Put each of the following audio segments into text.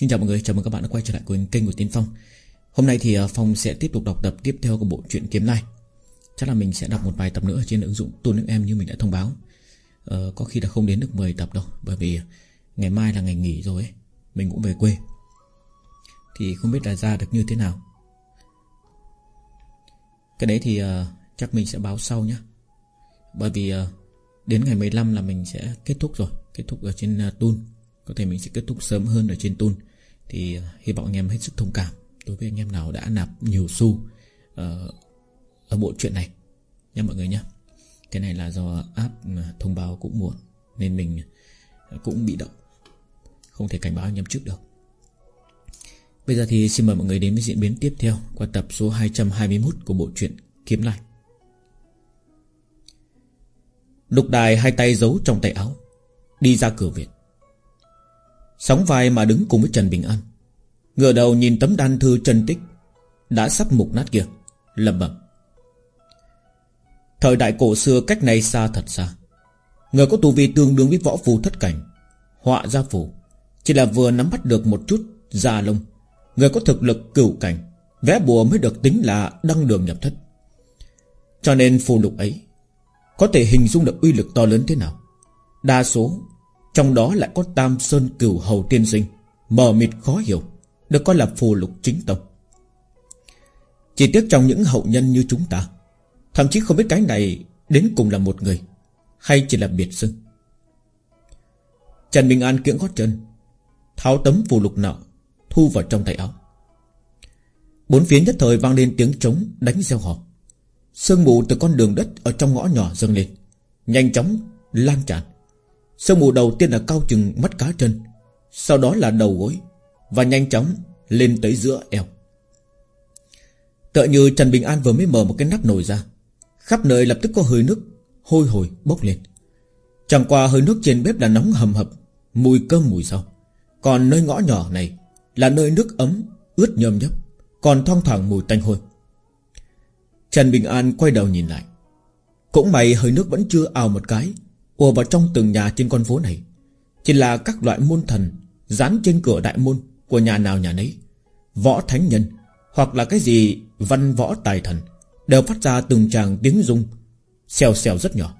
Xin chào mọi người, chào mừng các bạn đã quay trở lại cùng kênh của Tiến Phong. Hôm nay thì à, Phong sẽ tiếp tục đọc tập tiếp theo của bộ truyện Kiếm Lai. Chắc là mình sẽ đọc một vài tập nữa trên ứng dụng Tôn Nước Em như mình đã thông báo. Ờ, Có khi là không đến được 10 tập đâu Bởi vì à, ngày mai là ngày nghỉ rồi ấy Mình cũng về quê. Thì không biết là ra được như thế nào. Cái đấy thì uh, chắc mình sẽ báo sau nhé Bởi vì uh, đến ngày 15 là mình sẽ kết thúc rồi Kết thúc ở trên uh, Tôn. Có thể mình sẽ kết thúc sớm hơn ở trên Tun thì uh, hy vọng anh em hết sức thông cảm Đối với anh em nào đã nạp nhiều xu uh, Ở bộ truyện này Nha mọi người nhé. Cái này là do app uh, thông báo cũng muộn Nên mình uh, cũng bị động Không thể cảnh báo anh em trước được. Bây giờ thì xin mời mọi người đến với diễn biến tiếp theo Qua tập số 221 của bộ truyện Kiếm Lai Lục đài hai tay giấu trong tay áo Đi ra cửa viện Sóng vai mà đứng cùng với Trần Bình An. Ngửa đầu nhìn tấm đan thư chân tích, Đã sắp mục nát kia. Lẩm bẩm. Thời đại cổ xưa cách này xa thật xa. Người có tu vi tương đương với võ phù thất cảnh, Họa gia phù. Chỉ là vừa nắm bắt được một chút Già lông, Người có thực lực cửu cảnh, Vẽ bùa mới được tính là đăng đường nhập thất. Cho nên phù lục ấy, Có thể hình dung được uy lực to lớn thế nào? Đa số trong đó lại có tam sơn cửu hầu tiên sinh, Mờ mịt khó hiểu, Được coi là phù lục chính tông. Chỉ tiếc trong những hậu nhân như chúng ta, Thậm chí không biết cái này Đến cùng là một người Hay chỉ là biệt xưng. Trần Bình An kiễng gót chân, Tháo tấm phù lục nọ, Thu vào trong tay áo Bốn phía nhất thời vang lên tiếng trống Đánh gieo hò. Sương mù từ con đường đất ở trong ngõ nhỏ dâng lên, Nhanh chóng lan tràn. Sương mù đầu tiên là cao chừng mắt cá chân. Sau đó là đầu gối Và nhanh chóng lên tới giữa eo. Tựa như Trần Bình An vừa mới mở một cái nắp nồi ra, Khắp nơi lập tức có hơi nước Hôi hồi bốc lên. Chẳng qua hơi nước trên bếp là nóng hầm hập, Mùi cơm mùi rau. Còn nơi ngõ nhỏ này Là nơi nước ấm ướt nhơm nhấp, Còn thoang thoảng mùi tanh hôi. Trần Bình An quay đầu nhìn lại. Cũng may hơi nước vẫn chưa ào một cái ùa vào trong từng nhà trên con phố này Chỉ là các loại môn thần Dán trên cửa đại môn Của nhà nào nhà nấy. Võ thánh nhân Hoặc là cái gì văn võ tài thần Đều phát ra từng tràng tiếng rung Xèo xèo rất nhỏ.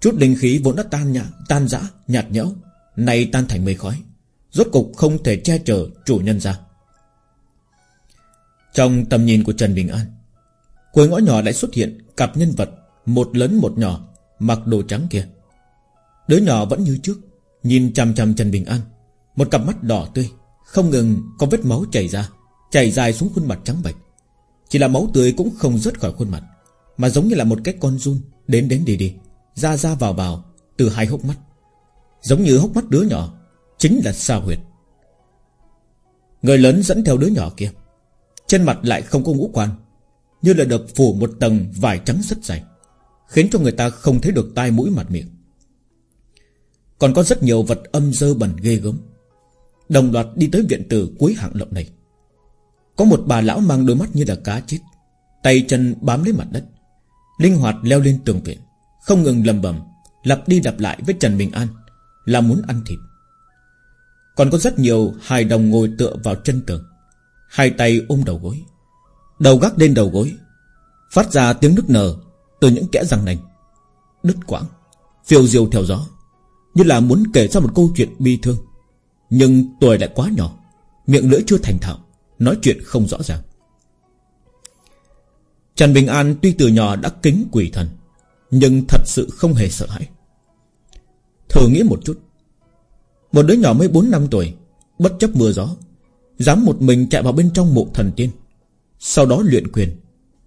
Chút linh khí vốn đã tan nhã, tan rã, nhạt nhẽo Nay tan thành mây khói Rốt cục không thể che chở chủ nhân ra. Trong tầm nhìn của Trần Bình An Cuối ngõ nhỏ lại xuất hiện Cặp nhân vật Một lớn một nhỏ Mặc đồ trắng kia. Đứa nhỏ vẫn như trước, Nhìn chằm chằm Trần Bình An. Một cặp mắt đỏ tươi, Không ngừng có vết máu chảy ra, Chảy dài xuống khuôn mặt trắng bệch. Chỉ là máu tươi cũng không rớt khỏi khuôn mặt, Mà giống như là một cái con run Đến đến đi đi, Ra ra vào vào Từ hai hốc mắt. Giống như hốc mắt đứa nhỏ, Chính là sao huyệt. Người lớn dẫn theo đứa nhỏ kia. Trên mặt lại không có ngũ quan, Như là được phủ một tầng vải trắng rất dày, Khiến cho người ta không thấy được tai mũi mặt miệng. Còn có rất nhiều vật âm dơ bẩn ghê gớm. Đồng loạt đi tới viện tử cuối hạng lộng này. Có một bà lão mang đôi mắt như là cá chết, Tay chân bám lấy mặt đất. Linh hoạt leo lên tường viện, Không ngừng lầm bầm, Lặp đi lặp lại với Trần Bình An, Là muốn ăn thịt. Còn có rất nhiều hài đồng ngồi tựa vào chân tường. Hai tay ôm đầu gối, Đầu gác lên đầu gối, Phát ra tiếng nức nở Từ những kẽ răng nành. Đứt quãng, Phiêu diêu theo gió. Như là muốn kể ra một câu chuyện bi thương. Nhưng tuổi lại quá nhỏ, Miệng lưỡi chưa thành thạo, Nói chuyện không rõ ràng. Trần Bình An tuy từ nhỏ đã kính quỷ thần, Nhưng thật sự không hề sợ hãi. Thử nghĩ một chút, Một đứa nhỏ mới 4 năm tuổi, Bất chấp mưa gió, Dám một mình chạy vào bên trong mộ thần tiên, Sau đó luyện quyền.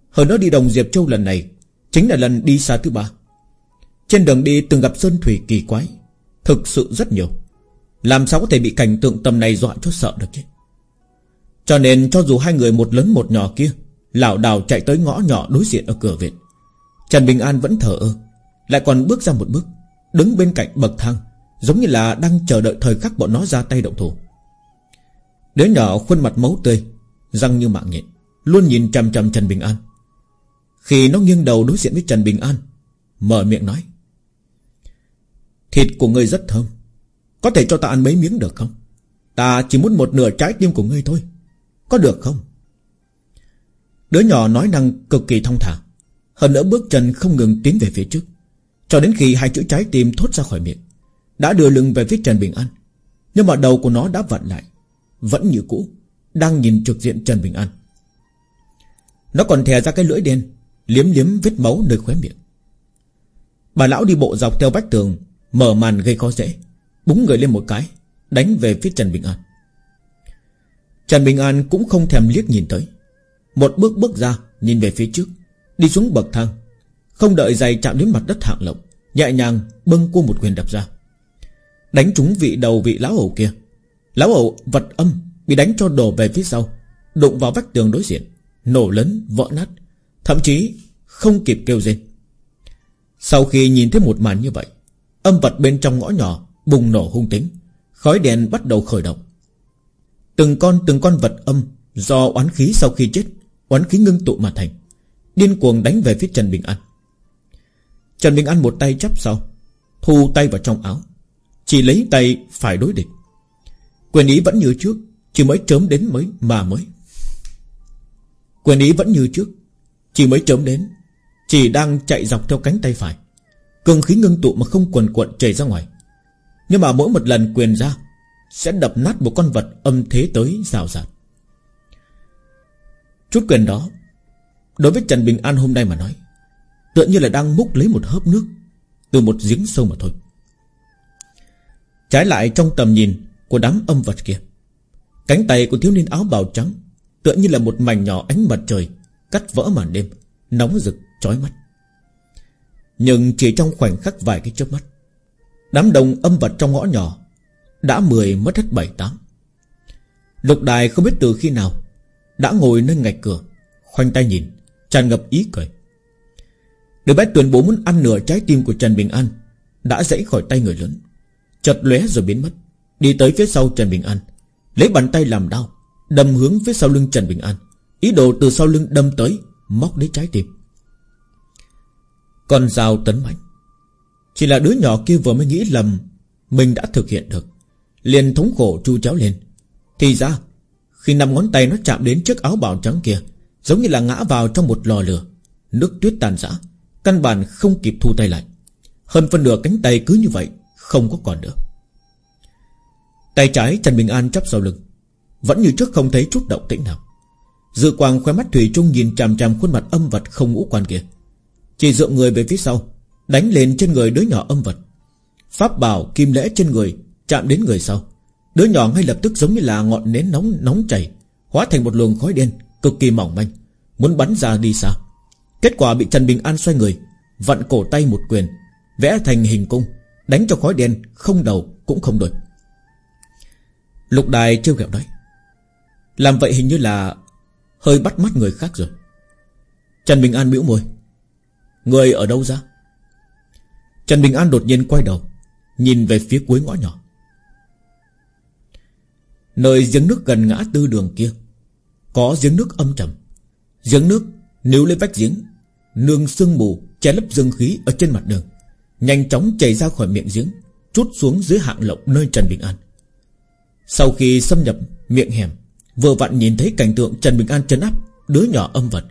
Hơn đó đi đồng Diệp Châu lần này Chính là lần đi xa thứ ba. Trên đường đi từng gặp sơn thủy kỳ quái Thực sự rất nhiều. Làm sao có thể bị cảnh tượng tầm này dọa cho sợ được chứ? Cho nên cho dù hai người một lớn một nhỏ kia, lảo đảo chạy tới ngõ nhỏ đối diện ở cửa viện, Trần Bình An vẫn thở ơ, Lại còn bước ra một bước, Đứng bên cạnh bậc thang, Giống như là đang chờ đợi thời khắc bọn nó ra tay động thủ. Đứa nhỏ khuôn mặt máu tươi, Răng như mạng nhện, Luôn nhìn chằm chằm Trần Bình An. Khi nó nghiêng đầu đối diện với Trần Bình An, Mở miệng nói Thịt của ngươi rất thơm. Có thể cho ta ăn mấy miếng được không? Ta chỉ muốn một nửa trái tim của ngươi thôi. Có được không? Đứa nhỏ nói năng cực kỳ thông thả. Hơn nữa bước chân không ngừng tiến về phía trước. Cho đến khi hai chữ trái tim thốt ra khỏi miệng, Đã đưa lưng về phía Trần Bình An. Nhưng mà đầu của nó đã vặn lại. Vẫn như cũ, Đang nhìn trực diện Trần Bình An. Nó còn thè ra cái lưỡi đen, Liếm liếm vết máu nơi khóe miệng. Bà lão đi bộ dọc theo vách tường Mở màn gây khó dễ, Búng người lên một cái, Đánh về phía Trần Bình An. Trần Bình An cũng không thèm liếc nhìn tới. Một bước bước ra, Nhìn về phía trước, Đi xuống bậc thang. Không đợi giày chạm đến mặt đất hạng lộng Nhẹ nhàng bưng cua một quyền đập ra. Đánh trúng vị đầu vị lão ẩu kia. Lão ẩu vật âm Bị đánh cho đổ về phía sau, Đụng vào vách tường đối diện, Nổ lớn, vỡ nát, Thậm chí không kịp kêu rên. Sau khi nhìn thấy một màn như vậy Âm vật bên trong ngõ nhỏ Bùng nổ hung tính, Khói đèn bắt đầu khởi động. Từng con từng con vật âm Do oán khí sau khi chết, Oán khí ngưng tụ mà thành, Điên cuồng đánh về phía Trần Bình An. Trần Bình An một tay chắp sau, Thu tay vào trong áo, Chỉ lấy tay phải đối địch. Quyền ý vẫn như trước, Chỉ mới chớm đến mới, mà mới. Quyền ý vẫn như trước, Chỉ mới chớm đến, Chỉ đang chạy dọc theo cánh tay phải. Cường khí ngưng tụ mà không quần cuộn chảy ra ngoài. Nhưng mà mỗi một lần quyền ra Sẽ đập nát một con vật âm thế tới rào rạt. Chút quyền đó Đối với Trần Bình An hôm nay mà nói Tựa như là đang múc lấy một hớp nước Từ một giếng sâu mà thôi. Trái lại trong tầm nhìn Của đám âm vật kia Cánh tay của thiếu niên áo bào trắng Tựa như là một mảnh nhỏ ánh mặt trời Cắt vỡ màn đêm Nóng rực, chói mắt. Nhưng chỉ trong khoảnh khắc vài cái chớp mắt, Đám đông âm vật trong ngõ nhỏ Đã mười mất hết bảy tám. Lục đài không biết từ khi nào Đã ngồi nơi ngạch cửa, Khoanh tay nhìn, tràn ngập ý cười. Đứa bé tuyên bố muốn ăn nửa trái tim của Trần Bình An Đã dãy khỏi tay người lớn, Chợt lóe rồi biến mất, Đi tới phía sau Trần Bình An, Lấy bàn tay làm đau, Đâm hướng phía sau lưng Trần Bình An. Ý đồ từ sau lưng đâm tới, Móc lấy trái tim. Con dao tấn mạnh Chỉ là đứa nhỏ kia vừa mới nghĩ lầm, Mình đã thực hiện được. Liền thống khổ chu chéo lên. Thì ra, Khi năm ngón tay nó chạm đến chiếc áo bào trắng kia, Giống như là ngã vào trong một lò lửa, Nước tuyết tàn rã, Căn bản không kịp thu tay lại. Hơn phân nửa cánh tay cứ như vậy, Không có còn nữa. Tay trái Trần Bình An chắp sau lưng, Vẫn như trước không thấy chút động tĩnh nào. Dự quang khoe mắt Thủy Trung nhìn chằm chằm khuôn mặt âm vật không ngũ quan kia. Chỉ dựa người về phía sau, Đánh lên trên người đứa nhỏ âm vật. Pháp bảo kim lễ trên người, Chạm đến người sau. Đứa nhỏ ngay lập tức giống như là ngọn nến nóng nóng chảy, Hóa thành một luồng khói đen, Cực kỳ mỏng manh, Muốn bắn ra đi xa. Kết quả bị Trần Bình An xoay người, Vặn cổ tay một quyền, Vẽ thành hình cung, Đánh cho khói đen không đầu cũng không đuôi Lục đài trêu ghẹo nói, Làm vậy hình như là Hơi bắt mắt người khác rồi. Trần Bình An bĩu môi Người ở đâu ra? Trần Bình An đột nhiên quay đầu, Nhìn về phía cuối ngõ nhỏ. Nơi giếng nước gần ngã tư đường kia, Có giếng nước âm trầm. Giếng nước nếu lên vách giếng, Nương sương mù che lấp dương khí ở trên mặt đường, Nhanh chóng chảy ra khỏi miệng giếng Chút xuống dưới hạng lộng nơi Trần Bình An. Sau khi xâm nhập miệng hẻm, Vừa vặn nhìn thấy cảnh tượng Trần Bình An chân áp Đứa nhỏ âm vật,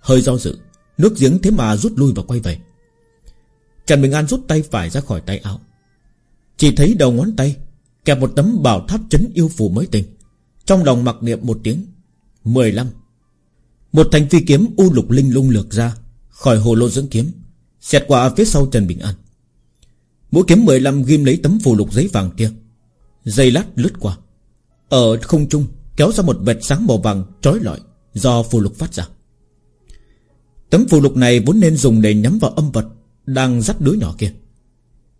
Hơi do dự. Nước giếng thế mà rút lui và quay về. Trần Bình An rút tay phải ra khỏi tay áo. Chỉ thấy đầu ngón tay Kẹp một tấm bảo tháp chấn yêu phù mới tình Trong lòng mặc niệm một tiếng 15 Một thành phi kiếm u lục linh lung lược ra Khỏi hồ lô dưỡng kiếm, Xẹt qua phía sau Trần Bình An. Mũi kiếm 15 ghim lấy tấm phù lục giấy vàng kia, Dây lát lướt qua. Ở không trung Kéo ra một vệt sáng màu vàng trói lọi Do phù lục phát ra. Tấm phù lục này vốn nên dùng để nhắm vào âm vật Đang dắt đứa nhỏ kia.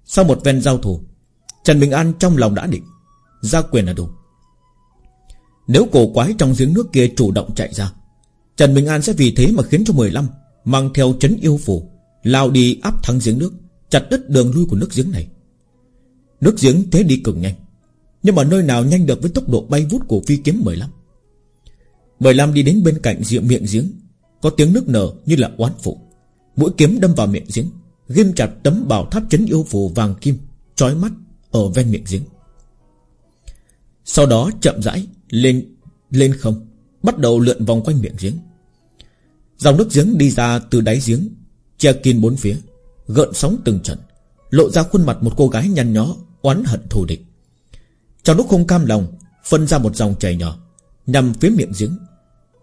Sau một ven giao thủ, Trần Bình An trong lòng đã định, Ra quyền là đủ. Nếu cổ quái trong giếng nước kia chủ động chạy ra, Trần Bình An sẽ vì thế mà khiến cho 15 Mang theo chấn yêu phù Lao đi áp thắng giếng nước, Chặt đứt đường lui của nước giếng này. Nước giếng thế đi cực nhanh, Nhưng mà nơi nào nhanh được với tốc độ bay vút của phi kiếm 15 15 đi đến bên cạnh diện miệng giếng có tiếng nước nở như là oán phụ. Mũi kiếm đâm vào miệng giếng. Ghim chặt tấm bảo tháp chấn yêu phù vàng kim trói mắt ở ven miệng giếng. Sau đó chậm rãi Lên lên không, Bắt đầu lượn vòng quanh miệng giếng. Dòng nước giếng đi ra từ đáy giếng, Che kín bốn phía, Gợn sóng từng trận, Lộ ra khuôn mặt một cô gái nhăn nhó, Oán hận thù địch. Trong lúc không cam lòng, Phân ra một dòng chảy nhỏ Nhằm phía miệng giếng.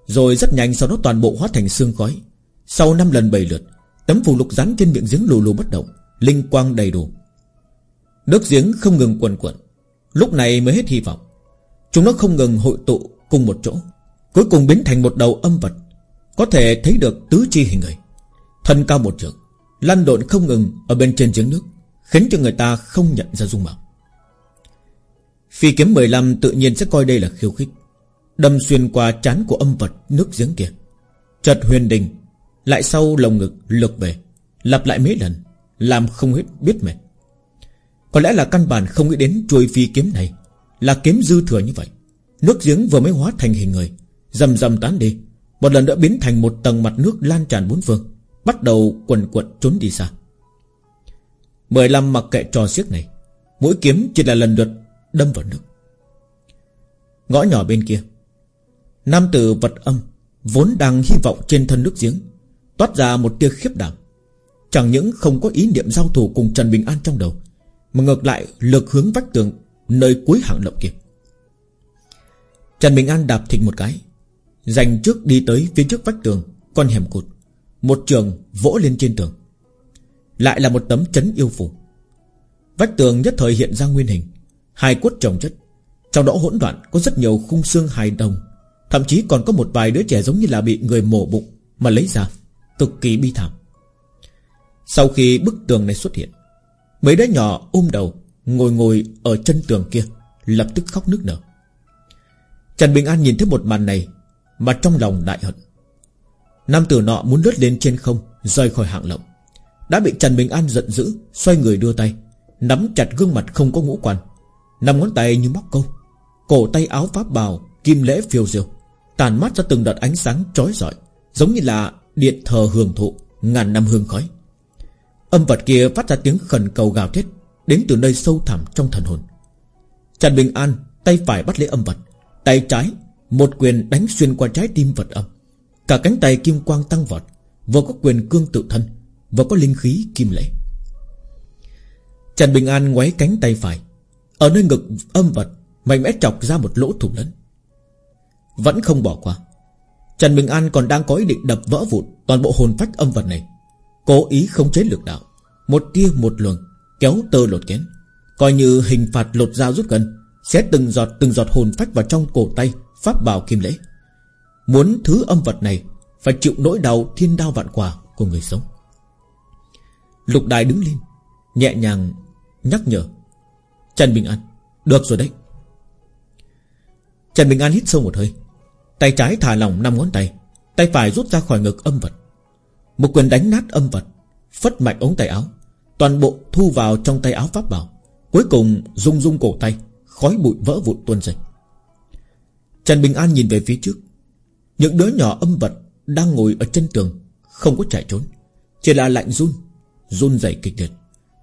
Rồi rất nhanh sau đó toàn bộ hóa thành xương khói. Sau 5 lần bảy lượt, Tấm phù lục rắn trên miệng giếng lù lù bất động, Linh quang đầy đủ. Nước giếng không ngừng quần quẩn Lúc này mới hết hy vọng. Chúng nó không ngừng hội tụ cùng một chỗ, Cuối cùng biến thành một đầu âm vật, Có thể thấy được tứ chi hình người. Thân cao một trượng, Lăn độn không ngừng ở bên trên giếng nước, Khiến cho người ta không nhận ra dung mạo. Phi kiếm 15 tự nhiên sẽ coi đây là khiêu khích. Đâm xuyên qua chán của âm vật nước giếng kia. Chợt huyền đình Lại sau lồng ngực lược về, Lặp lại mấy lần, Làm không hết biết mệt. Có lẽ là căn bản không nghĩ đến chuôi phi kiếm này Là kiếm dư thừa như vậy. Nước giếng vừa mới hóa thành hình người Dầm dầm tán đi. Một lần nữa biến thành một tầng mặt nước lan tràn bốn phương, Bắt đầu quần quận trốn đi xa. Mười lăm mặc kệ trò xiếc này, Mũi kiếm chỉ là lần lượt Đâm vào nước. Ngõ nhỏ bên kia Nam tử vật âm, Vốn đang hy vọng trên thân nước giếng, Toát ra một tia khiếp đảm. Chẳng những không có ý niệm giao thủ cùng Trần Bình An trong đầu, Mà ngược lại lực hướng vách tường Nơi cuối hạng lộng kia. Trần Bình An đạp thịt một cái, Dành trước đi tới phía trước vách tường, Con hẻm cụt, Một trường vỗ lên trên tường. Lại là một tấm chấn yêu phủ. Vách tường nhất thời hiện ra nguyên hình, Hai cốt trồng chất, Trong đó hỗn loạn có rất nhiều khung xương hài đồng Thậm chí còn có một vài đứa trẻ giống như là bị người mổ bụng Mà lấy ra, Cực kỳ bi thảm. Sau khi bức tường này xuất hiện, Mấy đứa nhỏ ôm đầu, Ngồi ngồi ở chân tường kia, Lập tức khóc nức nở. Trần Bình An nhìn thấy một màn này Mà trong lòng đại hận. Nam tử nọ muốn lướt lên trên không, Rời khỏi hạng lộng Đã bị Trần Bình An giận dữ, Xoay người đưa tay, Nắm chặt gương mặt không có ngũ quan Nằm ngón tay như móc câu, Cổ tay áo pháp bào, Kim lễ phiêu diêu. Tàn mắt ra từng đợt ánh sáng chói rọi, Giống như là điện thờ hưởng thụ Ngàn năm hương khói. Âm vật kia phát ra tiếng khẩn cầu gào thét, Đến từ nơi sâu thẳm trong thần hồn. Trần Bình An Tay phải bắt lấy âm vật, Tay trái, Một quyền đánh xuyên qua trái tim vật âm. Cả cánh tay kim quang tăng vọt, Vừa có quyền cương tự thân, Vừa có linh khí kim lễ Trần Bình An ngoáy cánh tay phải, Ở nơi ngực âm vật Mạnh mẽ chọc ra một lỗ thủng lớn. Vẫn không bỏ qua. Trần Bình An còn đang có ý định đập vỡ vụn Toàn bộ hồn phách âm vật này. Cố ý không chế lực đạo, Một tia một luồng, Kéo tơ lột kén, Coi như hình phạt lột dao rút gần, sẽ từng giọt từng giọt hồn phách vào trong cổ tay Pháp bào kim lễ. Muốn thứ âm vật này Phải chịu nỗi đau thiên đao vạn quả của người sống. Lục đài đứng lên, Nhẹ nhàng nhắc nhở, Trần Bình An, Được rồi đấy. Trần Bình An hít sâu một hơi Tay trái thả lỏng năm ngón tay Tay phải rút ra khỏi ngực âm vật. Một quyền đánh nát âm vật, Phất mạnh ống tay áo, Toàn bộ thu vào trong tay áo pháp bảo, Cuối cùng rung rung cổ tay, Khói bụi vỡ vụn tuôn rơi. Trần Bình An nhìn về phía trước. Những đứa nhỏ âm vật Đang ngồi ở chân tường, Không có chạy trốn, Chỉ là lạnh run Run dày kịch liệt.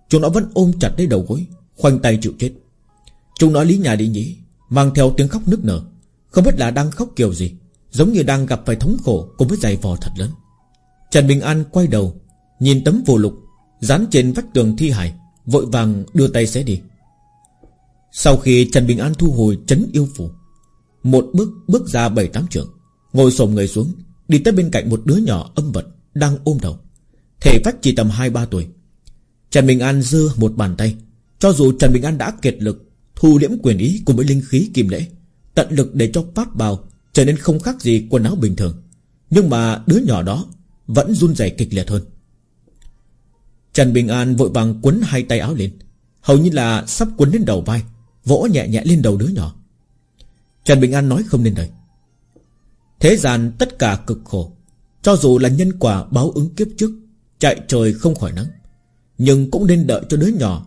Chúng nó vẫn ôm chặt lấy đầu gối, Khoanh tay chịu chết. Chúng nó lý nhà đi nhỉ Mang theo tiếng khóc nức nở. Không biết là đang khóc kiểu gì, Giống như đang gặp phải thống khổ Cùng với giày vò thật lớn. Trần Bình An quay đầu, Nhìn tấm phù lục, Dán trên vách tường thi hải Vội vàng đưa tay xé đi. Sau khi Trần Bình An thu hồi chấn yêu phủ, Một bước bước ra bảy tám trượng Ngồi xổm người xuống, Đi tới bên cạnh một đứa nhỏ âm vật Đang ôm đầu. Thể phách chỉ tầm 2-3 tuổi. Trần Bình An dư một bàn tay, Cho dù Trần Bình An đã kiệt lực, Thu liễm quyền ý cùng với linh khí kim lễ Tận lực để cho pháp bào Trở nên không khác gì quần áo bình thường. Nhưng mà đứa nhỏ đó Vẫn run rẩy kịch liệt hơn. Trần Bình An vội vàng quấn hai tay áo lên. Hầu như là sắp quấn đến đầu vai, Vỗ nhẹ nhẹ lên đầu đứa nhỏ. Trần Bình An nói không nên lời. Thế gian tất cả cực khổ, Cho dù là nhân quả báo ứng kiếp trước, Chạy trời không khỏi nắng. Nhưng cũng nên đợi cho đứa nhỏ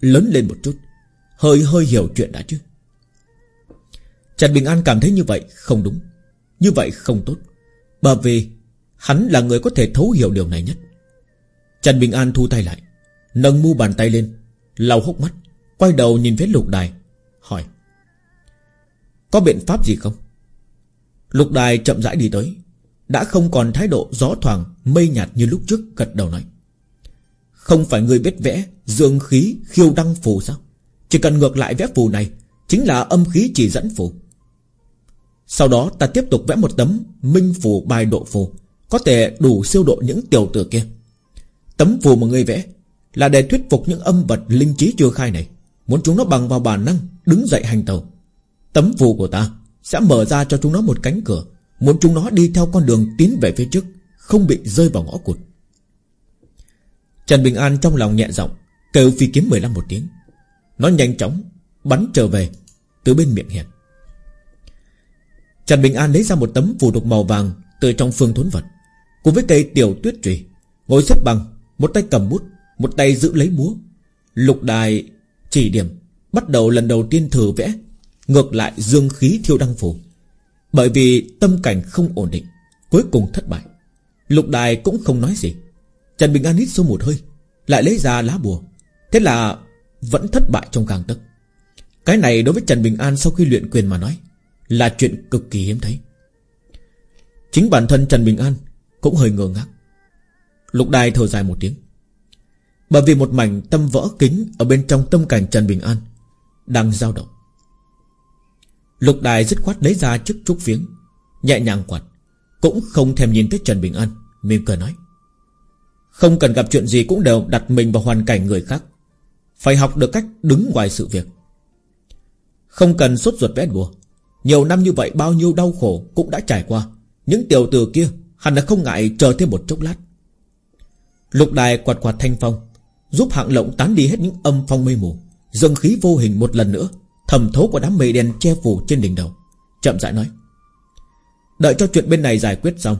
Lớn lên một chút, Hơi hơi hiểu chuyện đã chứ. Trần Bình An cảm thấy như vậy không đúng. Như vậy không tốt. Bởi vì hắn là người có thể thấu hiểu điều này nhất. Trần Bình An thu tay lại, Nâng mu bàn tay lên, lau hốc mắt, Quay đầu nhìn phía lục đài, Hỏi, Có biện pháp gì không? Lục đài chậm rãi đi tới, Đã không còn thái độ gió thoảng, Mây nhạt như lúc trước, gật đầu nói, Không phải người biết vẽ Dương khí khiêu đăng phù sao? Chỉ cần ngược lại vẽ phù này, Chính là âm khí chỉ dẫn phù. Sau đó ta tiếp tục vẽ một tấm Minh phù bài độ phù, Có thể đủ siêu độ những tiểu tử kia. Tấm phù mà ngươi vẽ Là để thuyết phục những âm vật linh trí chưa khai này. Muốn chúng nó bằng vào bản năng Đứng dậy hành tàu Tấm phù của ta sẽ mở ra cho chúng nó một cánh cửa. Muốn chúng nó đi theo con đường tiến về phía trước, Không bị rơi vào ngõ cụt. Trần Bình An trong lòng nhẹ giọng, Kêu phi kiếm 15 một tiếng. Nó nhanh chóng bắn trở về, Từ bên miệng hẹp Trần Bình An lấy ra một tấm phù đục màu vàng Từ trong phương thốn vật. Cùng với cây tiểu tuyết trùy Ngồi xếp bằng, Một tay cầm bút, Một tay giữ lấy búa Lục đài chỉ điểm, Bắt đầu lần đầu tiên thử vẽ, Ngược lại dương khí thiêu đăng phù Bởi vì tâm cảnh không ổn định, Cuối cùng thất bại. Lục đài cũng không nói gì. Trần Bình An hít sâu một hơi, Lại lấy ra lá bùa. Thế là vẫn thất bại trong càng tức. Cái này đối với Trần Bình An sau khi luyện quyền mà nói là chuyện cực kỳ hiếm thấy. Chính bản thân Trần Bình An Cũng hơi ngơ ngác. Lục đài thở dài một tiếng. Bởi vì một mảnh tâm vỡ kính Ở bên trong tâm cảnh Trần Bình An Đang dao động. Lục đài dứt khoát lấy ra chiếc trúc viếng, Nhẹ nhàng quạt Cũng không thèm nhìn tới Trần Bình An Mỉm cười nói. Không cần gặp chuyện gì cũng đều đặt mình vào hoàn cảnh người khác. Phải học được cách đứng ngoài sự việc. Không cần sốt ruột vẽ bùa nhiều năm như vậy bao nhiêu đau khổ Cũng đã trải qua. Những tiểu tử kia hẳn là không ngại chờ thêm một chốc lát. Lục đài quạt quạt thanh phong, Giúp hạng lộng tán đi hết những âm phong mây mù, dâng khí vô hình một lần nữa Thầm thấu của đám mây đen che phủ trên đỉnh đầu, Chậm rãi nói, Đợi cho chuyện bên này giải quyết xong,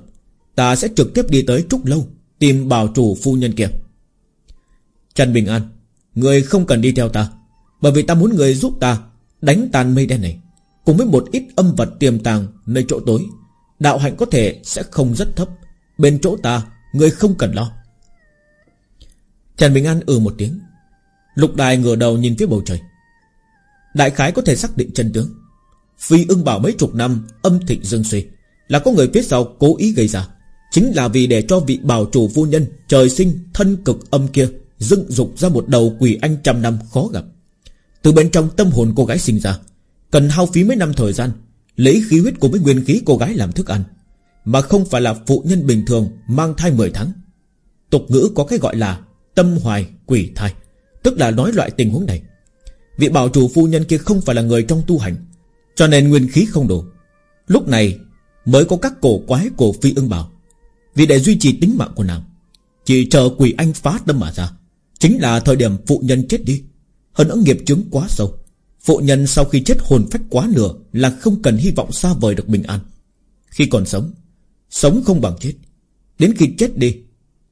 Ta sẽ trực tiếp đi tới Trúc Lâu Tìm bảo chủ phu nhân kia. Trần Bình An, Người không cần đi theo ta, Bởi vì ta muốn người giúp ta Đánh tan mây đen này. Cùng với một ít âm vật tiềm tàng nơi chỗ tối, Đạo hạnh có thể sẽ không rất thấp. Bên chỗ ta, Người không cần lo. Trần Bình An ừ một tiếng. Lục đài ngửa đầu nhìn phía bầu trời. Đại khái có thể xác định chân tướng. Phi ưng bảo mấy chục năm, âm thịnh dương suy. Là có người phía sau cố ý gây ra. Chính là vì để cho vị bảo chủ vô nhân, Trời sinh, thân cực âm kia, Dựng dục ra một đầu quỷ anh trăm năm khó gặp. Từ bên trong tâm hồn cô gái sinh ra Cần hao phí mấy năm thời gian, Lấy khí huyết của mấy nguyên khí cô gái làm thức ăn, Mà không phải là phụ nhân bình thường Mang thai 10 tháng. Tục ngữ có cái gọi là Tâm hoài quỷ thai, Tức là nói loại tình huống này. Vị bảo chủ phu nhân kia không phải là người trong tu hành, Cho nên nguyên khí không đủ. Lúc này mới có các cổ quái cổ phi ưng bảo, Vì để duy trì tính mạng của nàng, Chỉ chờ quỷ anh phá tâm mà ra, Chính là thời điểm phụ nhân chết đi, Hơn nữa nghiệp chứng quá sâu. Phụ nhân sau khi chết hồn phách quá lửa Là không cần hy vọng xa vời được bình an. Khi còn sống Sống không bằng chết. Đến khi chết đi,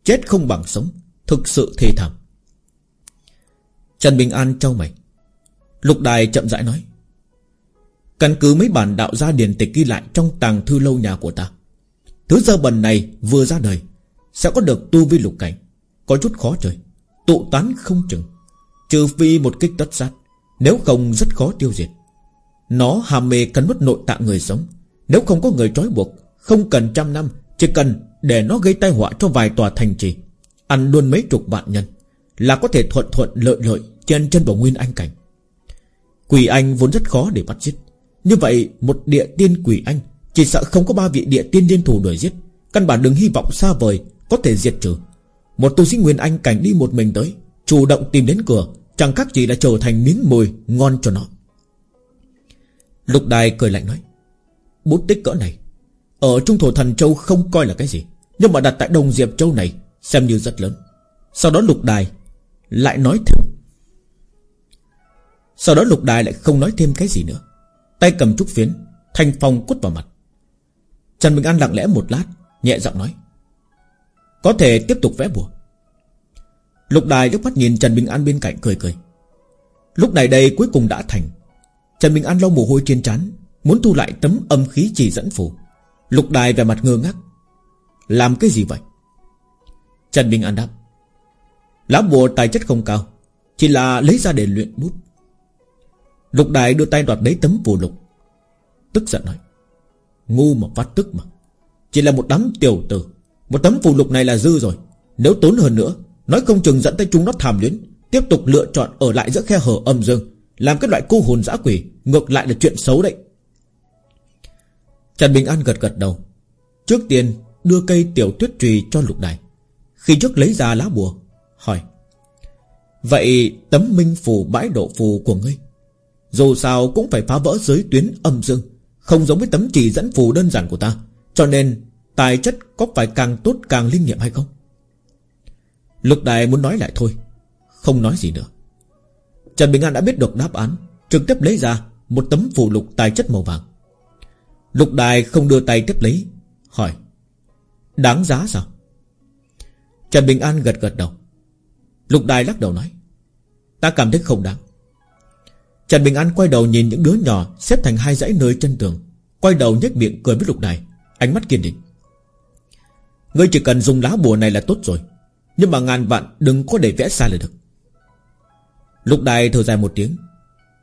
Chết không bằng sống, Thực sự thê thảm. Trần Bình An trao mày. Lục đài chậm rãi nói, Căn cứ mấy bản đạo gia điển tịch ghi lại Trong tàng thư lâu nhà của ta, Thứ dơ bần này vừa ra đời, Sẽ có được tu vi lục cảnh, Có chút khó trời Tụ tán không chừng, Trừ phi một kích tất sát. Nếu không rất khó tiêu diệt. Nó hàm mê cắn nuốt nội tạng người sống. Nếu không có người trói buộc, Không cần trăm năm, Chỉ cần để nó gây tai họa cho vài tòa thành trì, Ăn luôn mấy chục vạn nhân, Là có thể thuận thuận lợi lợi trên chân vào nguyên anh cảnh. Quỷ anh vốn rất khó để bắt giết. Như vậy, một địa tiên quỷ anh Chỉ sợ không có ba vị địa tiên liên thủ đuổi giết. Căn bản đừng hy vọng xa vời Có thể diệt trừ. Một tu sĩ Nguyên Anh cảnh đi một mình tới, Chủ động tìm đến cửa Chẳng khác gì đã trở thành miếng mồi ngon cho nó. Lục đài cười lạnh nói, Bút tích cỡ này, Ở Trung Thổ Thần Châu không coi là cái gì, Nhưng mà đặt tại Đồng Diệp Châu này Xem như rất lớn. Sau đó lục đài Lại nói thêm. Sau đó lục đài lại không nói thêm cái gì nữa. Tay cầm trúc phiến, Thanh phong quất vào mặt. Trần Bình An lặng lẽ một lát, Nhẹ giọng nói, Có thể tiếp tục vẽ bùa. Lục đài lúc mắt nhìn Trần Bình An bên cạnh cười cười. Lúc này đây cuối cùng đã thành. Trần Bình An lau mồ hôi trên trán, Muốn thu lại tấm âm khí chỉ dẫn phù. Lục đài về mặt ngơ ngác. Làm cái gì vậy? Trần Bình An đáp. Lá bùa tài chất không cao, Chỉ là lấy ra để luyện bút. Lục đài đưa tay đoạt lấy tấm phù lục. Tức giận nói, Ngu mà phát tức mà. Chỉ là một đám tiểu tử. Một tấm phù lục này là dư rồi. Nếu tốn hơn nữa Nói không chừng dẫn tới chúng nó tham luyến, Tiếp tục lựa chọn ở lại giữa khe hở âm dương, Làm cái loại cô hồn dã quỷ, Ngược lại là chuyện xấu đấy. Trần Bình An gật gật đầu. Trước tiên, đưa cây tiểu tuyết trùy cho lục đài. Khi trước lấy ra lá bùa, Hỏi, Vậy tấm minh phù bãi độ phù của ngươi, Dù sao cũng phải phá vỡ giới tuyến âm dương, Không giống với tấm chỉ dẫn phù đơn giản của ta, Cho nên Tài chất có phải càng tốt càng linh nghiệm hay không? Lục đài muốn nói lại thôi, Không nói gì nữa. Trần Bình An đã biết được đáp án, Trực tiếp lấy ra Một tấm phù lục tài chất màu vàng. Lục đài không đưa tay tiếp lấy, Hỏi, Đáng giá sao? Trần Bình An gật gật đầu. Lục đài lắc đầu nói, Ta cảm thấy không đáng. Trần Bình An quay đầu nhìn những đứa nhỏ Xếp thành hai dãy nơi chân tường, Quay đầu nhếch miệng cười với lục đài, Ánh mắt kiên định. Ngươi chỉ cần dùng lá bùa này là tốt rồi nhưng mà ngàn vạn đừng có để vẽ sai là được Lục đài thở dài một tiếng.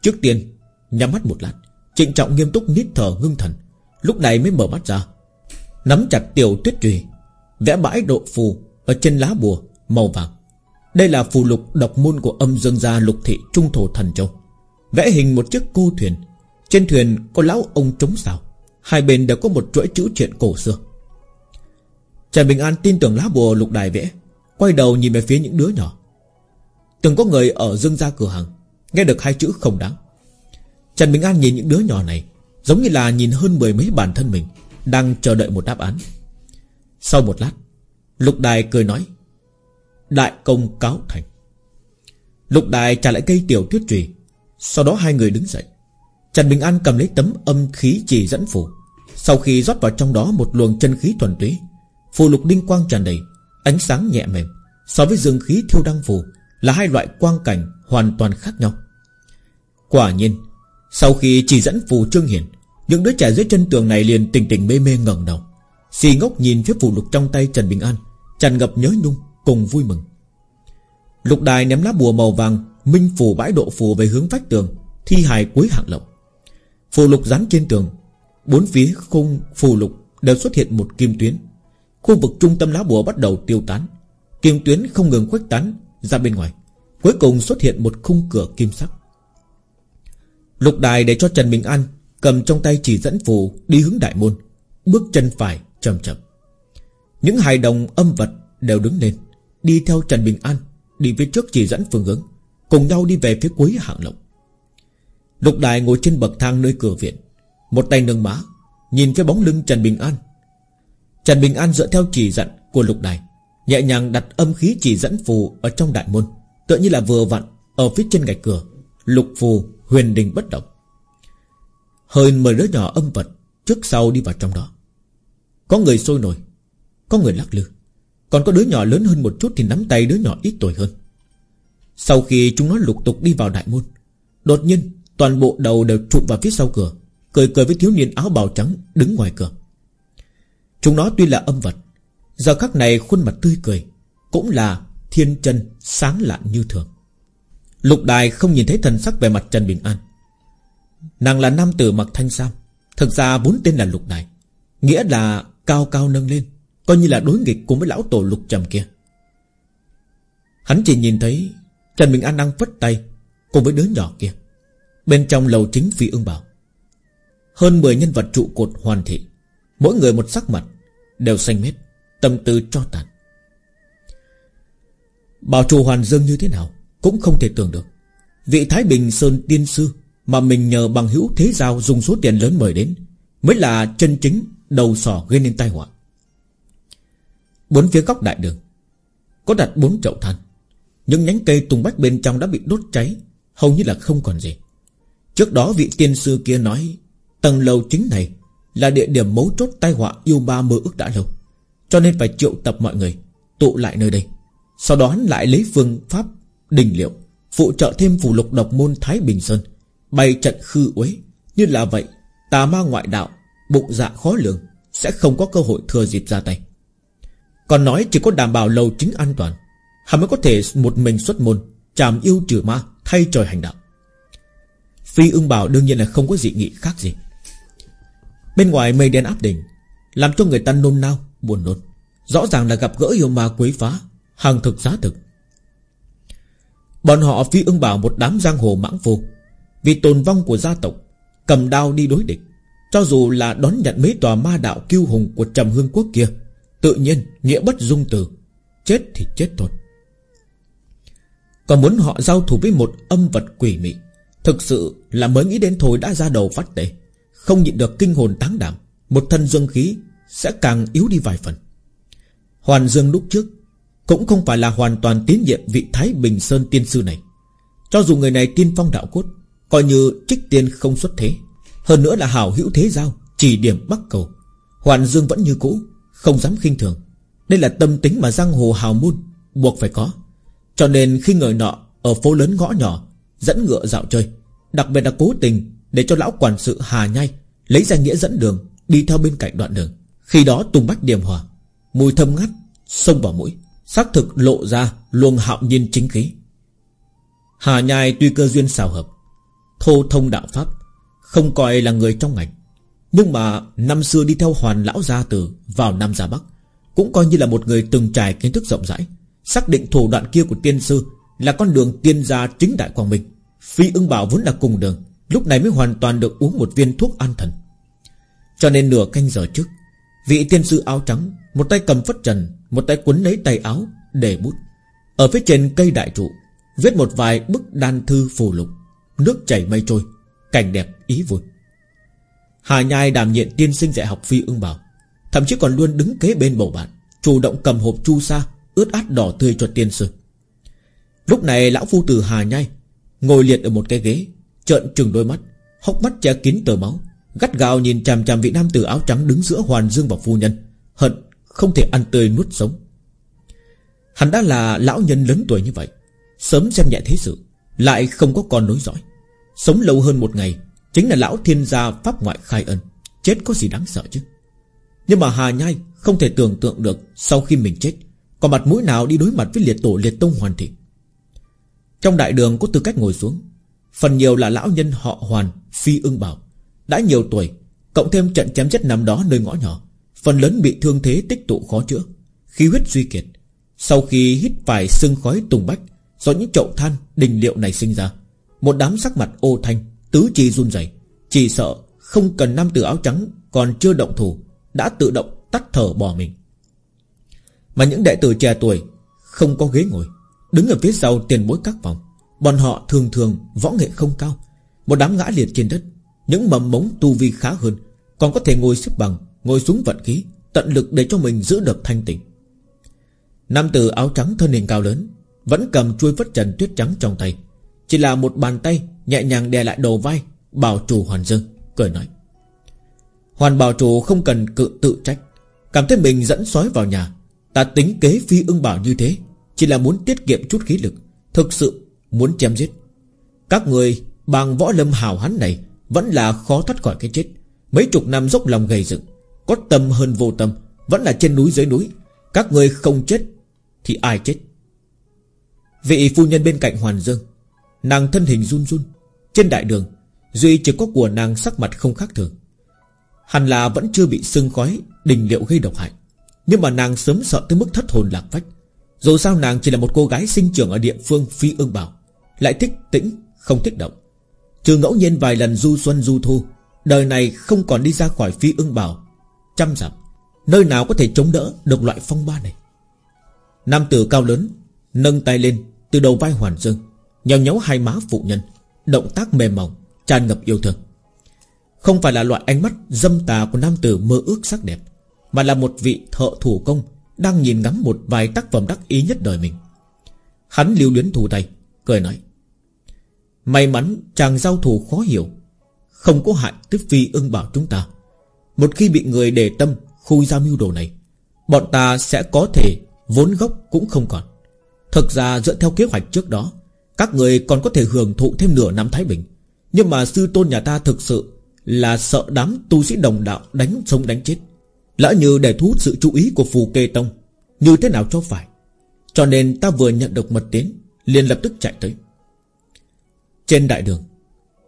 Trước tiên, Nhắm mắt một lát. Trịnh trọng nghiêm túc nít thở ngưng thần. Lúc này mới mở mắt ra. Nắm chặt tiểu tuyết trùy Vẽ bãi độ phù Ở trên lá bùa màu vàng. Đây là phù lục độc môn của âm dương gia lục thị trung thổ thần châu. Vẽ hình một chiếc cô thuyền. Trên thuyền có lão ông trống xào. Hai bên đều có một chuỗi chữ truyện cổ xưa. Trần Bình An tin tưởng lá bùa lục đài vẽ. Quay đầu nhìn về phía những đứa nhỏ. Từng có người ở dương gia cửa hàng, Nghe được hai chữ không đáng. Trần Bình An nhìn những đứa nhỏ này, Giống như là nhìn hơn mười mấy bản thân mình, Đang chờ đợi một đáp án. Sau một lát, Lục đài cười nói, Đại công cáo thành. Lục đài trả lại cây tiểu tuyết trùy Sau đó hai người đứng dậy. Trần Bình An cầm lấy tấm âm khí chỉ dẫn phù. Sau khi rót vào trong đó một luồng chân khí thuần túy, Phù lục đinh quang tràn đầy Ánh sáng nhẹ mềm, So với dương khí thiêu đăng phù, Là hai loại quang cảnh hoàn toàn khác nhau. Quả nhiên, Sau khi chỉ dẫn phù trương hiển Những đứa trẻ dưới chân tường này liền tình tình mê mê ngẩng đầu Xì ngốc nhìn phía phù lục trong tay Trần Bình An, tràn ngập nhớ nhung cùng vui mừng. Lục đài ném lá bùa màu vàng, Minh phù bãi độ phù về hướng vách tường, Thi hài cuối hạng lộng Phù lục dán trên tường, Bốn phía khung phù lục đều xuất hiện một kim tuyến. Khu vực trung tâm lá bùa bắt đầu tiêu tán. Kim tuyến không ngừng khuếch tán ra bên ngoài. Cuối cùng xuất hiện một khung cửa kim sắc. Lục đài để cho Trần Bình An Cầm trong tay chỉ dẫn phù Đi hướng đại môn. Bước chân phải chậm chậm. Những hài đồng âm vật đều đứng lên, Đi theo Trần Bình An, Đi phía trước chỉ dẫn phương hướng, Cùng nhau đi về phía cuối hạng lộng Lục đài ngồi trên bậc thang nơi cửa viện. Một tay nâng má, Nhìn cái bóng lưng Trần Bình An Trần Bình An dựa theo chỉ dẫn của lục đài, Nhẹ nhàng đặt âm khí chỉ dẫn phù Ở trong đại môn, Tựa như là vừa vặn Ở phía trên gạch cửa, Lục phù huyền đình bất động. Hơn mười đứa nhỏ âm vật Trước sau đi vào trong đó. Có người sôi nổi, Có người lắc lư, Còn có đứa nhỏ lớn hơn một chút Thì nắm tay đứa nhỏ ít tuổi hơn. Sau khi chúng nó lục tục đi vào đại môn, Đột nhiên Toàn bộ đầu đều trụm vào phía sau cửa, Cười cười với thiếu niên áo bào trắng Đứng ngoài cửa. Chúng nó tuy là âm vật, Giờ khắc này khuôn mặt tươi cười, Cũng là thiên chân sáng lạn như thường. Lục đài không nhìn thấy thần sắc về mặt Trần Bình An. Nàng là nam tử mặc thanh sam Thực ra vốn tên là lục đài, Nghĩa là cao cao nâng lên, Coi như là đối nghịch cùng với lão tổ lục trầm kia. Hắn chỉ nhìn thấy Trần Bình An đang vất tay Cùng với đứa nhỏ kia, Bên trong lầu chính phi ương bảo. Hơn 10 nhân vật trụ cột hoàn thị Mỗi người một sắc mặt, Đều xanh mét, Tâm tư cho tàn. Bảo chủ hoàn dương như thế nào Cũng không thể tưởng được. Vị Thái Bình Sơn tiên sư Mà mình nhờ bằng hữu thế giao dùng số tiền lớn mời đến Mới là chân chính Đầu sỏ gây nên tai họa. Bốn phía góc đại đường Có đặt bốn chậu than, Những nhánh cây tùng bách bên trong đã bị đốt cháy, Hầu như là không còn gì. Trước đó vị tiên sư kia nói, Tầng lầu chính này là địa điểm mấu chốt tai họa yêu ba mơ ước đã lâu. Cho nên phải triệu tập mọi người, Tụ lại nơi đây. Sau đó lại lấy phương pháp đình liệu, Phụ trợ thêm phù lục độc môn Thái Bình Sơn, Bày trận khư uế. Như là vậy, Tà ma ngoại đạo, Bụng dạ khó lường, Sẽ không có cơ hội thừa dịp ra tay. Còn nói chỉ có đảm bảo lầu chính an toàn, Hắn mới có thể một mình xuất môn, Chàm yêu trừ ma, Thay trời hành đạo. Phi ưng bảo đương nhiên là không có dị nghị khác gì. Bên ngoài mây đen áp đỉnh Làm cho người ta nôn nao, buồn nôn. Rõ ràng là gặp gỡ yêu ma quấy phá Hàng thực giá thực. Bọn họ phi ưng bảo một đám giang hồ mãng phu Vì tồn vong của gia tộc Cầm đao đi đối địch. Cho dù là đón nhận mấy tòa ma đạo kiêu hùng Của trầm hương quốc kia Tự nhiên nghĩa bất dung từ. Chết thì chết thôi. Còn muốn họ giao thủ với một âm vật quỷ mị Thực sự là mới nghĩ đến thôi đã ra đầu phát tệ. Không nhịn được kinh hồn táng đảm Một thân dương khí Sẽ càng yếu đi vài phần. Hoàn Dương lúc trước Cũng không phải là hoàn toàn tín nhiệm vị Thái Bình Sơn tiên sư này. Cho dù người này tiên phong đạo cốt, Coi như trích tiên không xuất thế, Hơn nữa là hảo hữu thế giao, Chỉ điểm bắc cầu, Hoàn Dương vẫn như cũ, Không dám khinh thường. Đây là tâm tính mà giang hồ hào môn Buộc phải có. Cho nên khi người nọ Ở phố lớn ngõ nhỏ Dẫn ngựa dạo chơi, Đặc biệt là cố tình để cho lão quản sự Hà Nhai Lấy danh nghĩa dẫn đường, Đi theo bên cạnh đoạn đường. Khi đó tung bách điểm hòa, Mùi thơm ngắt Xông vào mũi, xác thực lộ ra luồng hạo nhiên chính khí. Hà Nhai tuy cơ duyên xào hợp, Thô thông đạo Pháp, Không coi là người trong ngành, Nhưng mà năm xưa đi theo hoàn lão gia tử Vào Nam Gia Bắc, Cũng coi như là một người từng trải kiến thức rộng rãi, Xác định thủ đoạn kia của tiên sư Là con đường tiên gia chính đại quang minh, Phi ưng bảo vốn là cùng đường Lúc này mới hoàn toàn được uống một viên thuốc an thần. Cho nên nửa canh giờ trước, Vị tiên sư áo trắng, Một tay cầm phất trần, Một tay quấn lấy tay áo, để bút. Ở phía trên cây đại trụ, Viết một vài bức đan thư phù lục. Nước chảy mây trôi, Cảnh đẹp, ý vui. Hà Nhai đảm nhiệm tiên sinh dạy học phi ưng bảo Thậm chí còn luôn đứng kế bên bầu bạn, Chủ động cầm hộp chu sa, Ướt át đỏ tươi cho tiên sư. Lúc này lão phu tử Hà Nhai Ngồi liệt ở một cái ghế Trợn trừng đôi mắt, Hốc mắt che kín tờ máu, Gắt gao nhìn chằm chằm vị nam tử áo trắng đứng giữa Hoàn Dương và phu nhân, Hận không thể ăn tươi nuốt sống. Hắn đã là lão nhân lớn tuổi như vậy, Sớm xem nhẹ thế sự, Lại không có con nối dõi. Sống lâu hơn một ngày, Chính là lão thiên gia pháp ngoại khai ân, Chết có gì đáng sợ chứ? Nhưng mà Hà Nhai không thể tưởng tượng được Sau khi mình chết Còn mặt mũi nào đi đối mặt với liệt tổ liệt tông hoàn thị. Trong đại đường có tư cách ngồi xuống Phần nhiều là lão nhân họ hoàn, Phi ưng bảo. Đã nhiều tuổi, Cộng thêm trận chém chết năm đó nơi ngõ nhỏ, Phần lớn bị thương thế tích tụ khó chữa, Khí huyết suy kiệt. Sau khi hít phải sương khói tùng bách Do những chậu than, đình liệu này sinh ra, Một đám sắc mặt ô thanh, Tứ chi run rẩy, Chỉ sợ không cần nam tử áo trắng Còn chưa động thủ, Đã tự động tắt thở bỏ mình. Mà những đệ tử trẻ tuổi Không có ghế ngồi, Đứng ở phía sau tiền bối các phòng. Bọn họ thường thường võ nghệ không cao. Một đám ngã liệt trên đất, Những mầm mống tu vi khá hơn, Còn có thể ngồi xếp bằng, Ngồi xuống vận khí, Tận lực để cho mình giữ được thanh tịnh. Nam tử áo trắng thân hình cao lớn, Vẫn cầm chuôi vất trần tuyết trắng trong tay. Chỉ là một bàn tay Nhẹ nhàng đè lại đầu vai, Bảo chủ Hoàn Dương, Cười nói. Hoàn bảo chủ không cần cự tự trách, Cảm thấy mình dẫn sói vào nhà. Ta tính kế phi ưng bảo như thế, Chỉ là muốn tiết kiệm chút khí lực, Thực sự muốn chém giết. Các người bằng võ lâm hào hán này Vẫn là khó thoát khỏi cái chết. Mấy chục năm dốc lòng gầy dựng, Có tâm hơn vô tâm, Vẫn là trên núi dưới núi. Các người không chết Thì ai chết? Vị phu nhân bên cạnh Hoàn Dương, Nàng thân hình run run. Trên đại đường, Duy chỉ có của nàng sắc mặt không khác thường. Hẳn là vẫn chưa bị sưng khói, Đình liệu gây độc hại. Nhưng mà nàng sớm sợ tới mức thất hồn lạc phách. Dù sao nàng chỉ là một cô gái sinh trưởng ở địa phương Phi ương bảo. Lại thích tĩnh, không thích động. Trừ ngẫu nhiên vài lần du xuân du thu, Đời này không còn đi ra khỏi phi ưng bảo Trăm dặm, Nơi nào có thể chống đỡ được loại phong ba này? Nam tử cao lớn, Nâng tay lên, từ đầu vai hoàn dương Nhéo nhéo hai má phụ nhân, Động tác mềm mỏng, tràn ngập yêu thương. Không phải là loại ánh mắt dâm tà của nam tử mơ ước sắc đẹp, Mà là một vị thợ thủ công Đang nhìn ngắm một vài tác phẩm đắc ý nhất đời mình. Hắn lưu luyến thủ tay, Cười nói May mắn chàng giao thủ khó hiểu. Không có hại tới phi ưng bảo chúng ta. Một khi bị người đề tâm Khui ra mưu đồ này, Bọn ta sẽ có thể Vốn gốc cũng không còn. Thực ra dựa theo kế hoạch trước đó, Các người còn có thể hưởng thụ thêm nửa năm Thái Bình. Nhưng mà sư tôn nhà ta thực sự Là sợ đám tu sĩ đồng đạo Đánh sống đánh chết. Lỡ như để thu hút sự chú ý của phù kê tông, Như thế nào cho phải? Cho nên ta vừa nhận được mật tiến, liền lập tức chạy tới trên đại đường.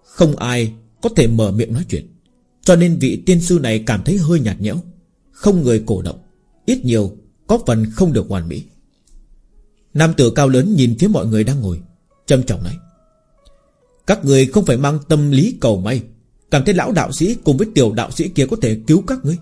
Không ai có thể mở miệng nói chuyện. Cho nên vị tiên sư này cảm thấy hơi nhạt nhẽo. Không người cổ động. Ít nhiều có phần không được hoàn mỹ. Nam tử cao lớn nhìn phía mọi người đang ngồi, Trầm trọng nói, Các người không phải mang tâm lý cầu may. Cảm thấy lão đạo sĩ cùng với tiểu đạo sĩ kia có thể cứu các ngươi.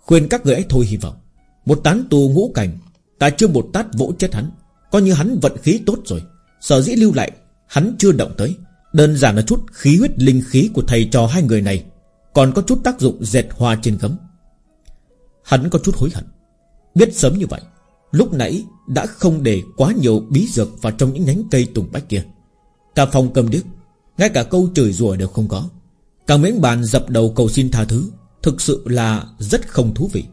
Khuyên các người ấy thôi hy vọng. Một tán tù ngũ cảnh, Ta chưa một tát vỗ chết hắn. Coi như hắn vận khí tốt rồi, Sở dĩ lưu lại Hắn chưa động tới. Đơn giản là chút khí huyết linh khí của thầy trò hai người này. Còn có chút tác dụng dệt hoa trên gấm. Hắn có chút hối hận. Biết sớm như vậy, Lúc nãy đã không để quá nhiều bí dược Vào trong những nhánh cây tùng bách kia. Cả phòng cầm điếc, Ngay cả câu chửi rủa đều không có. Cả miếng bàn dập đầu cầu xin tha thứ, Thực sự là rất không thú vị.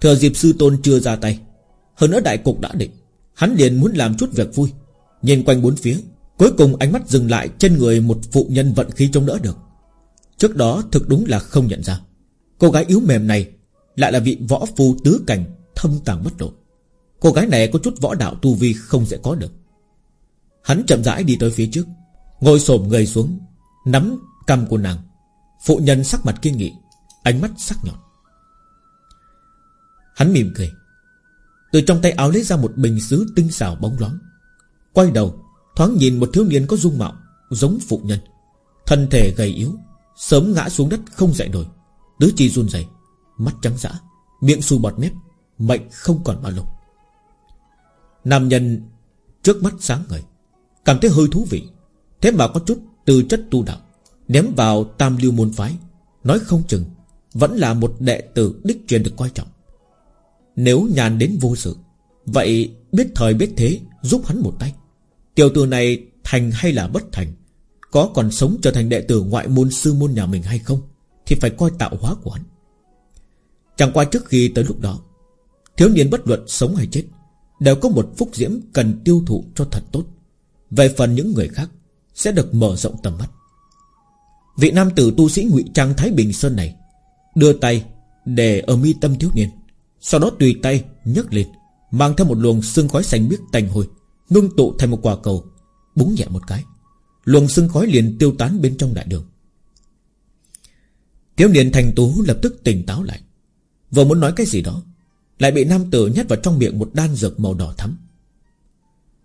Thừa dịp sư tôn chưa ra tay, Hơn nữa đại cục đã định, Hắn liền muốn làm chút việc vui. Nhìn quanh bốn phía Cuối cùng ánh mắt dừng lại trên người một phụ nhân vận khí chống đỡ được. Trước đó thực đúng là không nhận ra. Cô gái yếu mềm này Lại là vị võ phu tứ cảnh Thâm tàng bất lộ. Cô gái này có chút võ đạo tu vi không dễ có được. Hắn chậm rãi đi tới phía trước, Ngồi xổm người xuống, Nắm cầm của nàng. Phụ nhân sắc mặt kiên nghị, Ánh mắt sắc nhọn. Hắn mỉm cười, Từ trong tay áo lấy ra một bình sứ tinh xảo bóng loáng, Quay đầu Thoáng nhìn một thiếu niên có dung mạo, Giống phụ nhân. Thân thể gầy yếu, Sớm ngã xuống đất không dậy nổi. Tứ chi run rẩy, Mắt trắng dã, Miệng sùi bọt mép, Mệnh không còn bao lâu. Nam nhân trước mắt sáng ngời, Cảm thấy hơi thú vị, Thế mà có chút từ chất tu đạo, Ném vào tam lưu môn phái, Nói không chừng Vẫn là một đệ tử đích truyền được coi trọng. Nếu nhàn đến vô sự, Vậy biết thời biết thế Giúp hắn một tay. Tiểu tử này thành hay là bất thành? Có còn sống trở thành đệ tử ngoại môn sư môn nhà mình hay không? Thì phải coi tạo hóa của hắn. Chẳng qua trước khi tới lúc đó, Thiếu niên bất luận sống hay chết, Đều có một phúc diễm cần tiêu thụ cho thật tốt. Về phần những người khác, Sẽ được mở rộng tầm mắt. Vị nam tử tu sĩ ngụy Trang Thái Bình Sơn này, Đưa tay Để ở mi tâm thiếu niên, Sau đó tùy tay nhấc lên, Mang theo một luồng sương khói xanh biếc tành hồi. Ngưng tụ thành một quả cầu, Búng nhẹ một cái. Luồng sương khói liền tiêu tán bên trong đại đường. Thiếu niên thành tú lập tức tỉnh táo lại. Vừa muốn nói cái gì đó, Lại bị nam tử nhét vào trong miệng một đan dược màu đỏ thắm.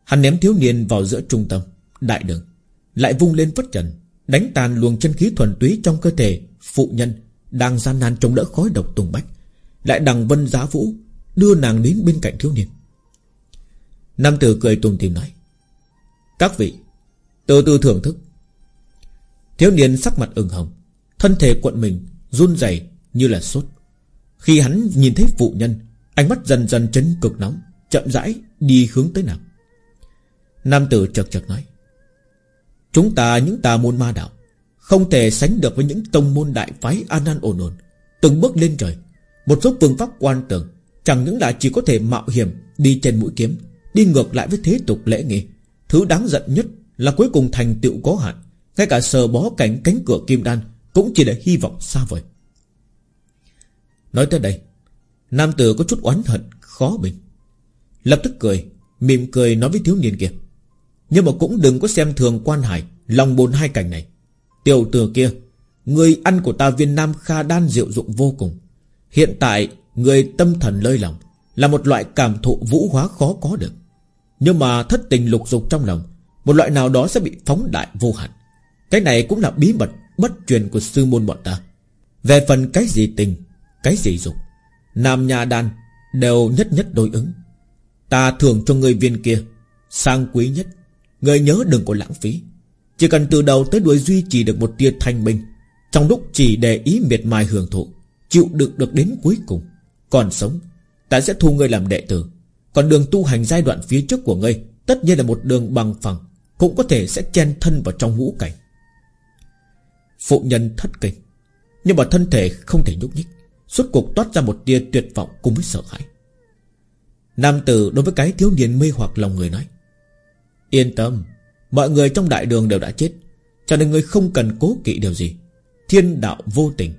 Hắn ném thiếu niên vào giữa trung tâm, Đại đường, Lại vung lên vất trần, Đánh tàn luồng chân khí thuần túy trong cơ thể Phụ nhân Đang gian nan chống đỡ khói độc tùng bách. Lại đằng vân giá vũ Đưa nàng đến bên cạnh thiếu niên. Nam tử cười tùng tìm nói, Các vị Từ từ thưởng thức. Thiếu niên sắc mặt ửng hồng, Thân thể cuộn mình run rẩy như là sốt. Khi hắn nhìn thấy phụ nhân, Ánh mắt dần dần chấn cực nóng, Chậm rãi đi hướng tới nàng. Nam tử chật chật nói, Chúng ta, những tà môn ma đạo, Không thể sánh được với những tông môn đại phái an an ổn ổn, Từng bước lên trời. Một số phương pháp quan tưởng, Chẳng những là chỉ có thể mạo hiểm Đi trên mũi kiếm Đi ngược lại với thế tục lễ nghi. Thứ đáng giận nhất là cuối cùng thành tựu có hạn. Ngay cả sờ bó cảnh cánh cửa kim đan Cũng chỉ là hy vọng xa vời. Nói tới đây, Nam tử có chút oán hận, khó bình. Lập tức cười, Mỉm cười nói với thiếu niên kia. Nhưng mà cũng đừng có xem thường quan hải, Lòng bồn hai cảnh này. Tiểu tử kia, Người ăn của ta viên nam kha đan diệu dụng vô cùng. Hiện tại, Người tâm thần lơi lòng Là một loại cảm thụ vũ hóa khó có được. Nhưng mà thất tình lục dục trong lòng, Một loại nào đó sẽ bị phóng đại vô hạn. Cái này cũng là bí mật Bất truyền của sư môn bọn ta. Về phần cái gì tình, Cái gì dục, Nam nhà đàn đều nhất nhất đối ứng. Ta thưởng cho người viên kia, Sang quý nhất, Người nhớ đừng có lãng phí. Chỉ cần từ đầu tới đuôi duy trì được một tia thanh minh, Trong lúc chỉ để ý miệt mài hưởng thụ, Chịu được được đến cuối cùng, Còn sống, Ta sẽ thu ngươi làm đệ tử. Còn đường tu hành giai đoạn phía trước của ngươi, Tất nhiên là một đường bằng phẳng, Cũng có thể sẽ chen thân vào trong ngũ cảnh. Phụ nhân thất kinh, Nhưng mà thân thể không thể nhúc nhích, Suốt cuộc toát ra một tia tuyệt vọng cùng với sợ hãi. Nam tử đối với cái thiếu niên mê hoặc lòng người nói, Yên tâm, Mọi người trong đại đường đều đã chết, Cho nên ngươi không cần cố kỵ điều gì. Thiên đạo vô tình,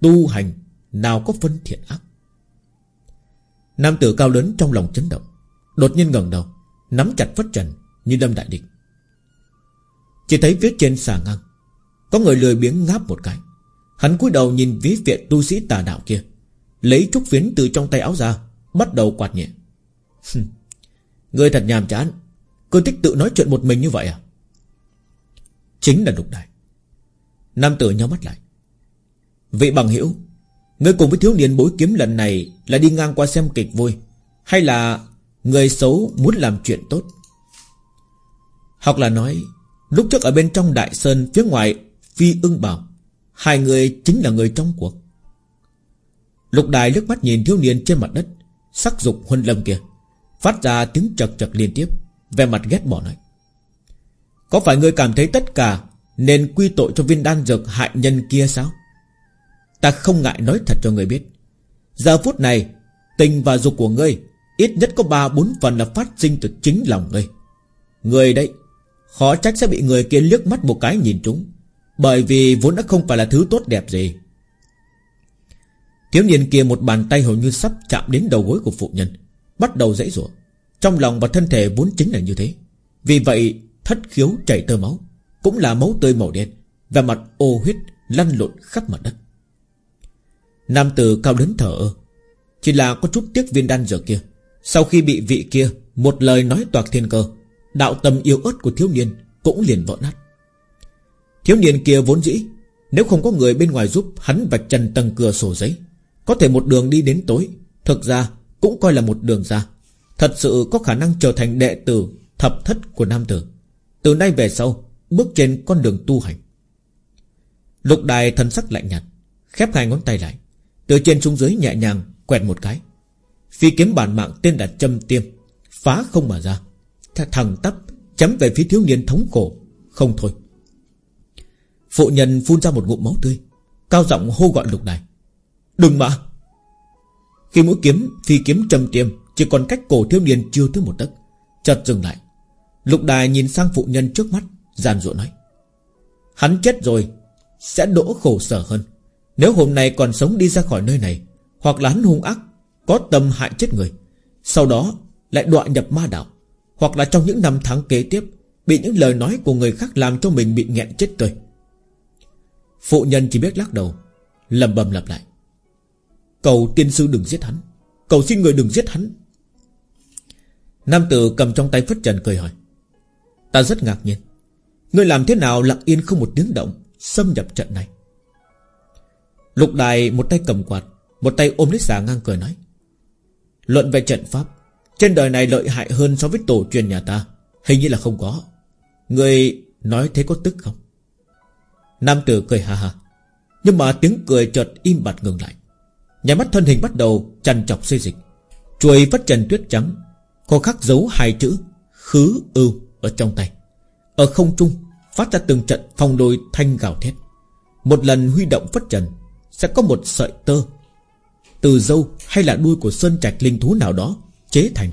Tu hành nào có phân thiện ác? Nam tử cao lớn trong lòng chấn động, Đột nhiên ngẩng đầu, Nắm chặt phất trần như đâm đại địch. Chỉ thấy phía trên xà ngang, Có người lười biếng ngáp một cái. Hắn cúi đầu nhìn ví viện tu sĩ tà đạo kia, Lấy trúc phiến từ trong tay áo ra, Bắt đầu quạt nhẹ. Người thật nhàm chán, Cứ thích tự nói chuyện một mình như vậy à? Chính là lục đại. Nam tử nhau mắt lại. Vị bằng hiểu Người cùng với thiếu niên bối kiếm lần này Là đi ngang qua xem kịch vui, Hay là Người xấu muốn làm chuyện tốt? Hoặc là nói, Lúc trước ở bên trong đại sơn Phía ngoài phi ưng bảo, Hai người chính là người trong cuộc. Lục đài nước mắt nhìn thiếu niên trên mặt đất, Sắc dục huân lâm kia, Phát ra tiếng chật chật liên tiếp Về mặt ghét bỏ nói. Có phải ngươi cảm thấy tất cả Nên quy tội cho viên đan dược hại nhân kia sao? Ta không ngại nói thật cho ngươi biết. Giờ phút này Tình và dục của ngươi Ít nhất có ba bốn phần là phát sinh từ chính lòng ngươi. Ngươi đấy Khó trách sẽ bị người kia liếc mắt một cái nhìn chúng, Bởi vì vốn đã không phải là thứ tốt đẹp gì. Thiếu niên kia một bàn tay hầu như sắp chạm đến đầu gối của phụ nhân Bắt đầu dãy rủa. Trong lòng và thân thể vốn chính là như thế. Vì vậy thất khiếu chảy tơ máu Cũng là máu tươi màu đen Và mặt ô huyết lăn lộn khắp mặt đất. Nam tử cao đến thở. Chỉ là có chút tiếc viên đan dược kia. Sau khi bị vị kia Một lời nói toạc thiên cơ, Đạo tâm yêu ớt của thiếu niên Cũng liền vỡ nát. Thiếu niên kia vốn dĩ, Nếu không có người bên ngoài giúp hắn vạch trần tầng cửa sổ giấy, Có thể một đường đi đến tối, Thực ra cũng coi là một đường ra. Thật sự có khả năng trở thành đệ tử Thập thất của nam tử. Từ nay về sau, Bước trên con đường tu hành. Lục đài thần sắc lạnh nhạt, Khép hai ngón tay lại. Từ trên xuống dưới nhẹ nhàng, quẹt một cái. Phi kiếm bản mạng tên là châm tiêm, Phá không mà ra. Thằng tắp chấm về phía thiếu niên thống khổ. Không thôi. Phụ nhân phun ra một ngụm máu tươi, Cao giọng hô gọi lục đài. Đừng mà! Khi mũi kiếm, phi kiếm châm tiêm Chỉ còn cách cổ thiếu niên chưa tới một tấc, Chợt dừng lại. Lục đài nhìn sang phụ nhân trước mắt, Giàn dụa nói. Hắn chết rồi, Sẽ đỗ khổ sở hơn. Nếu hôm nay còn sống đi ra khỏi nơi này, Hoặc là hắn hung ác, Có tâm hại chết người, Sau đó lại đọa nhập ma đạo, Hoặc là trong những năm tháng kế tiếp Bị những lời nói của người khác làm cho mình bị nghẹn chết tươi. Phụ nhân chỉ biết lắc đầu lầm bầm lặp lại. Cầu tiên sư đừng giết hắn, Cầu xin người đừng giết hắn. Nam tử cầm trong tay phất trần cười hỏi. Ta rất ngạc nhiên, Ngươi làm thế nào lặng yên không một tiếng động Xâm nhập trận này? Lục đài một tay cầm quạt, Một tay ôm lít giả ngang cười nói. Luận về trận pháp, Trên đời này lợi hại hơn so với tổ truyền nhà ta, Hình như là không có. Người nói thế có tức không? Nam tử cười hà hà Nhưng mà tiếng cười chợt im bặt ngừng lại. Nhà mắt thân hình bắt đầu trằn trọc xây dịch, Chuôi phất trần tuyết trắng, Có khắc dấu hai chữ Khứ ưu ở trong tay. Ở không trung, Phát ra từng trận phong đôi thanh gào thét. Một lần huy động phất trần sẽ có một sợi tơ. Từ dâu hay là đuôi của sơn trạch linh thú nào đó Chế thành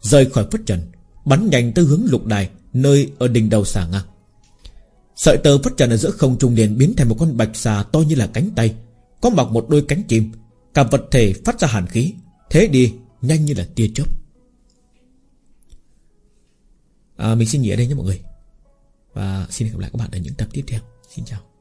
Rời khỏi phất trần Bắn nhanh tới hướng lục đài Nơi ở đỉnh đầu xà ngang. Sợi tơ phất trần ở giữa không trung liền biến thành một con bạch xà to như là cánh tay Có mặc một đôi cánh chim. Cả vật thể phát ra hàn khí Thế đi nhanh như là tia chớp. À, Mình xin nghỉ ở đây nhé mọi người. Và xin hẹn gặp lại các bạn ở những tập tiếp theo. Xin chào.